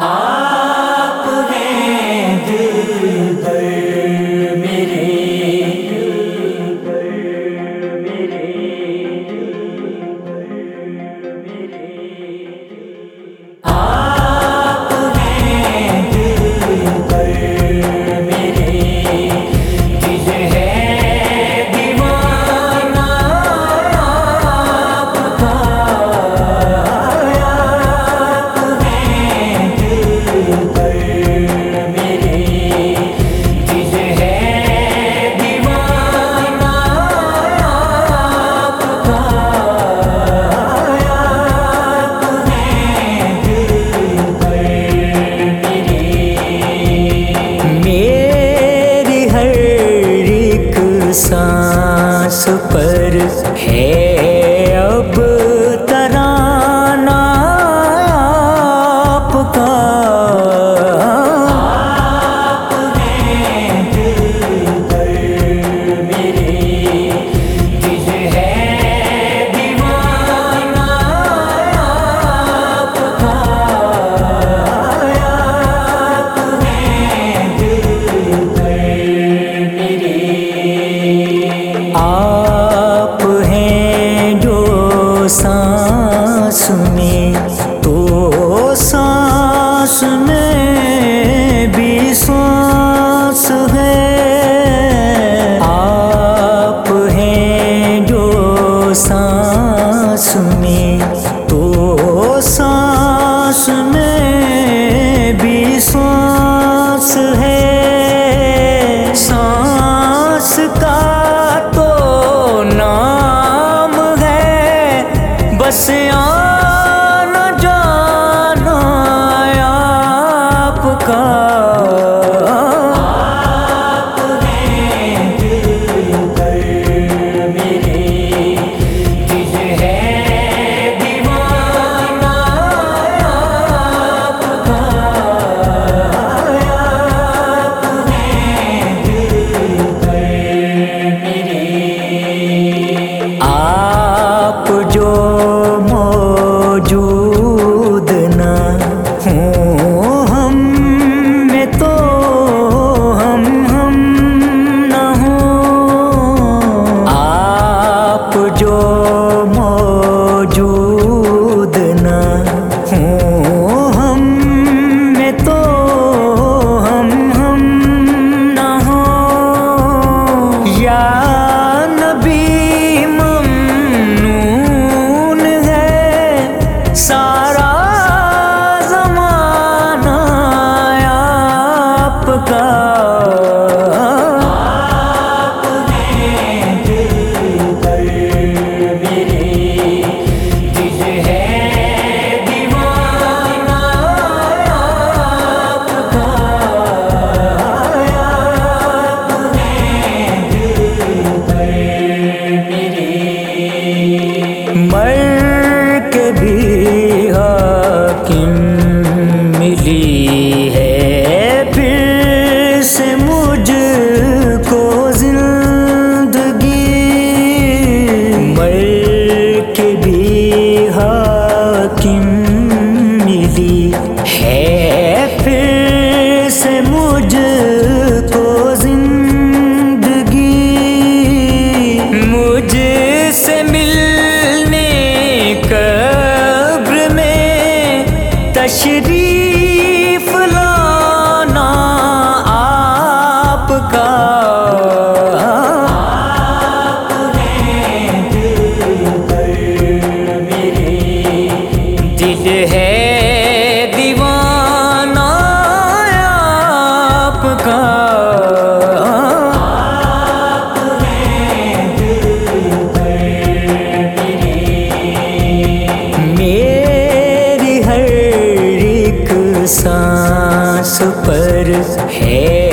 Ah! सांस पर है। मुझको ज़िंदगी मुझसे मिलने कब्र में तशरीफ़ ला सुपर पर है।